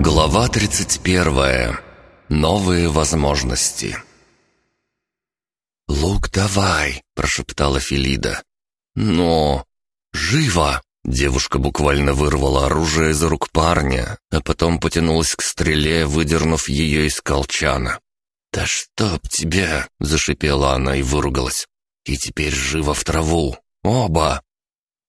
Глава 31. Новые возможности. «Лук, давай!» – прошептала Филида. «Но... живо!» Девушка буквально вырвала оружие из рук парня, а потом потянулась к стреле, выдернув ее из колчана. «Да чтоб тебя!» — зашипела она и выругалась. «И теперь живо в траву! Оба!»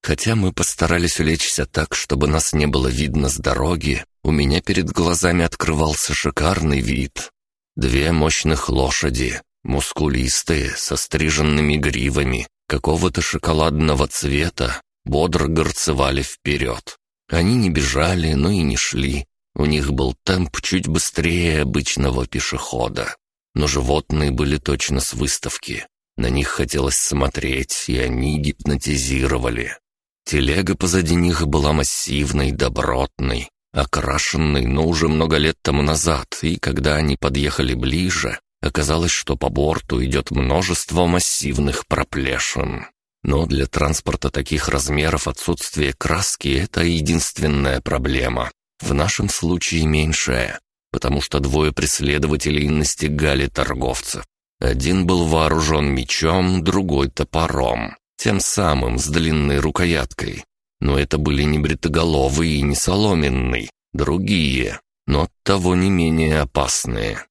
Хотя мы постарались улечься так, чтобы нас не было видно с дороги, у меня перед глазами открывался шикарный вид. Две мощных лошади, мускулистые, со стриженными гривами, какого-то шоколадного цвета, бодро горцевали вперед. Они не бежали, но и не шли. У них был темп чуть быстрее обычного пешехода. Но животные были точно с выставки. На них хотелось смотреть, и они гипнотизировали. Телега позади них была массивной, добротной, окрашенной, но уже много лет тому назад, и когда они подъехали ближе, оказалось, что по борту идет множество массивных проплешин. Но для транспорта таких размеров отсутствие краски – это единственная проблема. В нашем случае меньшая, потому что двое преследователей настигали торговцев. Один был вооружен мечом, другой – топором, тем самым с длинной рукояткой. Но это были не бритоголовые и не соломенный, другие, но оттого не менее опасные.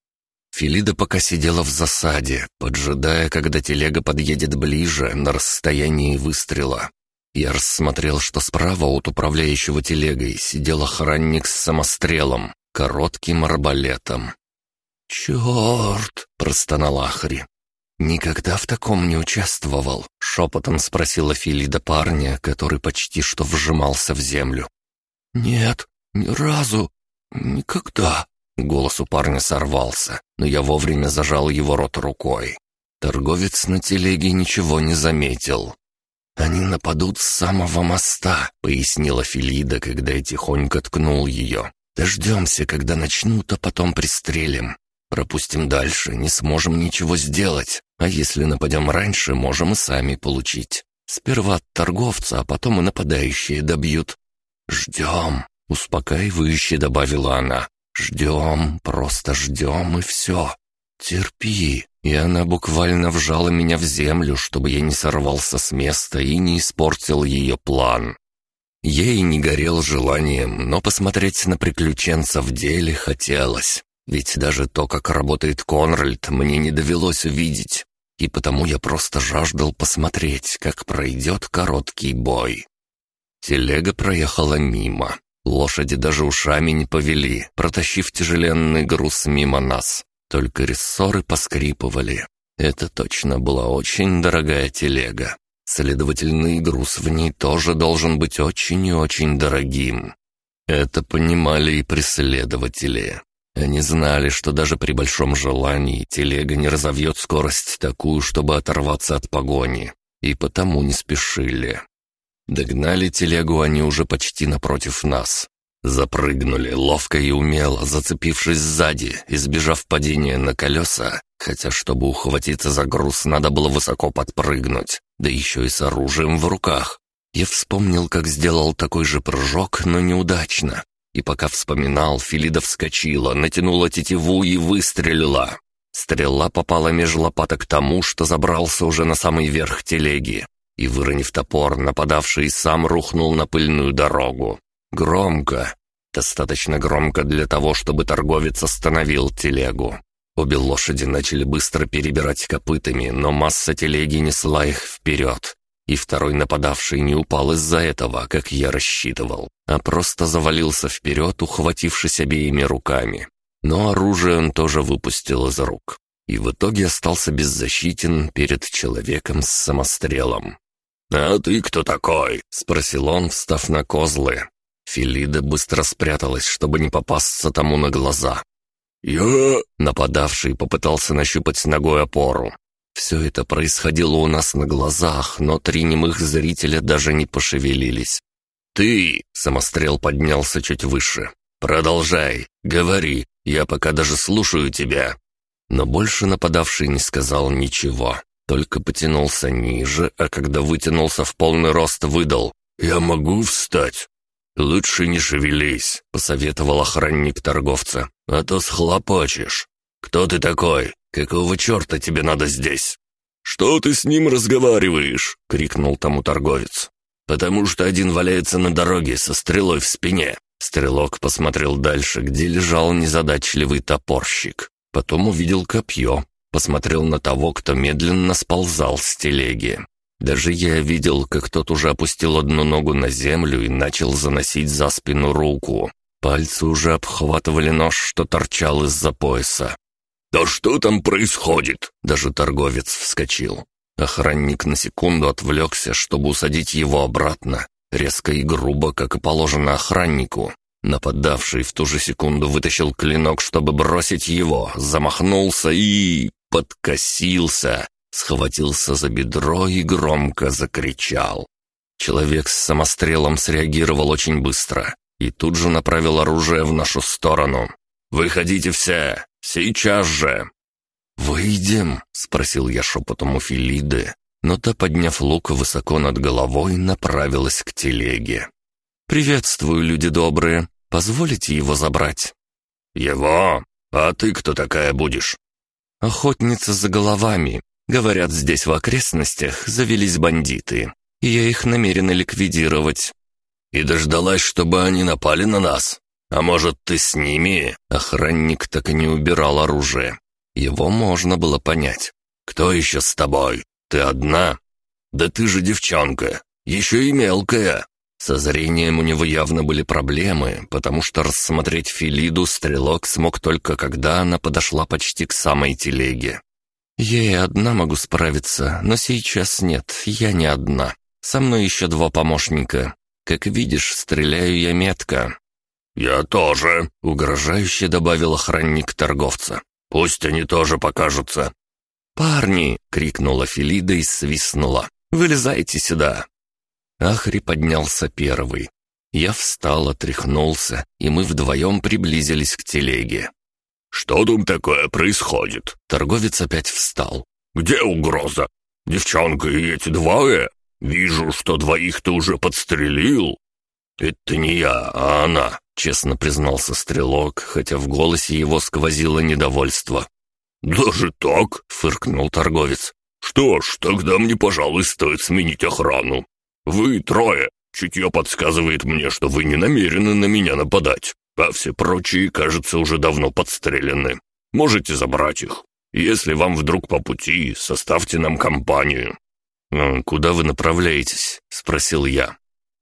Филида пока сидела в засаде, поджидая, когда телега подъедет ближе, на расстоянии выстрела. Я рассмотрел, что справа от управляющего телегой сидел охранник с самострелом, коротким арбалетом. «Черт!» — простонал Ахри. «Никогда в таком не участвовал», — шепотом спросила Филида парня, который почти что вжимался в землю. «Нет, ни разу, никогда», Голос у парня сорвался, но я вовремя зажал его рот рукой. Торговец на телеге ничего не заметил. «Они нападут с самого моста», — пояснила Филида, когда я тихонько ткнул ее. «Дождемся, когда начнут, а потом пристрелим. Пропустим дальше, не сможем ничего сделать. А если нападем раньше, можем и сами получить. Сперва от торговца, а потом и нападающие добьют». «Ждем», — успокаивающе добавила она. Ждем, просто ждем и все. Терпи. И она буквально вжала меня в землю, чтобы я не сорвался с места и не испортил ее план. Ей не горел желанием, но посмотреть на приключенца в деле хотелось. Ведь даже то, как работает Конральд, мне не довелось увидеть. И потому я просто жаждал посмотреть, как пройдет короткий бой. Телега проехала мимо. Лошади даже ушами не повели, протащив тяжеленный груз мимо нас. Только рессоры поскрипывали. Это точно была очень дорогая телега. Следовательно, и груз в ней тоже должен быть очень и очень дорогим. Это понимали и преследователи. Они знали, что даже при большом желании телега не разовьет скорость такую, чтобы оторваться от погони, и потому не спешили. Догнали телегу они уже почти напротив нас. Запрыгнули ловко и умело, зацепившись сзади, избежав падения на колеса, хотя чтобы ухватиться за груз, надо было высоко подпрыгнуть, да еще и с оружием в руках. Я вспомнил, как сделал такой же прыжок, но неудачно. И пока вспоминал, Филида вскочила, натянула тетиву и выстрелила. Стрела попала меж лопаток тому, что забрался уже на самый верх телеги и, выронив топор, нападавший сам рухнул на пыльную дорогу. Громко. Достаточно громко для того, чтобы торговец остановил телегу. Обе лошади начали быстро перебирать копытами, но масса телеги несла их вперед. И второй нападавший не упал из-за этого, как я рассчитывал, а просто завалился вперед, ухватившись обеими руками. Но оружие он тоже выпустил из рук. И в итоге остался беззащитен перед человеком с самострелом. «А ты кто такой?» — спросил он, встав на козлы. Филида быстро спряталась, чтобы не попасться тому на глаза. «Я...» — нападавший попытался нащупать ногой опору. Все это происходило у нас на глазах, но три немых зрителя даже не пошевелились. «Ты...» — самострел поднялся чуть выше. «Продолжай, говори, я пока даже слушаю тебя». Но больше нападавший не сказал ничего. Только потянулся ниже, а когда вытянулся в полный рост, выдал «Я могу встать?» «Лучше не шевелись», — посоветовал охранник торговца, «а то схлопочешь. Кто ты такой? Какого черта тебе надо здесь?» «Что ты с ним разговариваешь?» — крикнул тому торговец. «Потому что один валяется на дороге со стрелой в спине». Стрелок посмотрел дальше, где лежал незадачливый топорщик. Потом увидел копье, посмотрел на того, кто медленно сползал с телеги. Даже я видел, как тот уже опустил одну ногу на землю и начал заносить за спину руку. Пальцы уже обхватывали нож, что торчал из-за пояса. «Да что там происходит?» Даже торговец вскочил. Охранник на секунду отвлекся, чтобы усадить его обратно. Резко и грубо, как и положено охраннику. Нападавший в ту же секунду вытащил клинок, чтобы бросить его, замахнулся и... подкосился, схватился за бедро и громко закричал. Человек с самострелом среагировал очень быстро и тут же направил оружие в нашу сторону. «Выходите все! Сейчас же!» «Выйдем?» — спросил я шепотом у Филиды, но та, подняв лук высоко над головой, направилась к телеге. «Приветствую, люди добрые. Позволите его забрать?» «Его? А ты кто такая будешь?» «Охотница за головами. Говорят, здесь в окрестностях завелись бандиты, и я их намерена ликвидировать». «И дождалась, чтобы они напали на нас? А может, ты с ними?» Охранник так и не убирал оружие. Его можно было понять. «Кто еще с тобой? Ты одна? Да ты же девчонка, еще и мелкая». Со зрением у него явно были проблемы, потому что рассмотреть Филиду стрелок смог только когда она подошла почти к самой телеге. «Я и одна могу справиться, но сейчас нет, я не одна. Со мной еще два помощника. Как видишь, стреляю я метко». «Я тоже», — угрожающе добавил охранник торговца. «Пусть они тоже покажутся». «Парни!» — крикнула Филида и свистнула. «Вылезайте сюда!» Ахри поднялся первый. Я встал, отряхнулся, и мы вдвоем приблизились к телеге. «Что там такое происходит?» Торговец опять встал. «Где угроза? Девчонка и эти двое? Вижу, что двоих ты уже подстрелил». «Это не я, а она», — честно признался стрелок, хотя в голосе его сквозило недовольство. «Даже так?» — фыркнул торговец. «Что ж, тогда мне, пожалуй, стоит сменить охрану. Вы трое. Чутье подсказывает мне, что вы не намерены на меня нападать а все прочие, кажется, уже давно подстрелены. Можете забрать их. Если вам вдруг по пути, составьте нам компанию». «А «Куда вы направляетесь?» — спросил я.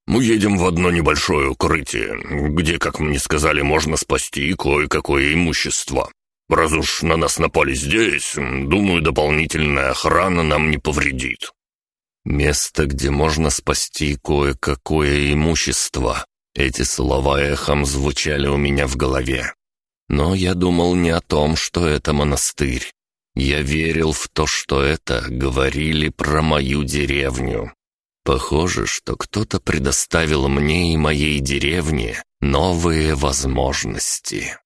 «Мы едем в одно небольшое укрытие, где, как мне сказали, можно спасти кое-какое имущество. Раз уж на нас напали здесь, думаю, дополнительная охрана нам не повредит». «Место, где можно спасти кое-какое имущество», эти слова эхом звучали у меня в голове. Но я думал не о том, что это монастырь. Я верил в то, что это говорили про мою деревню. Похоже, что кто-то предоставил мне и моей деревне новые возможности.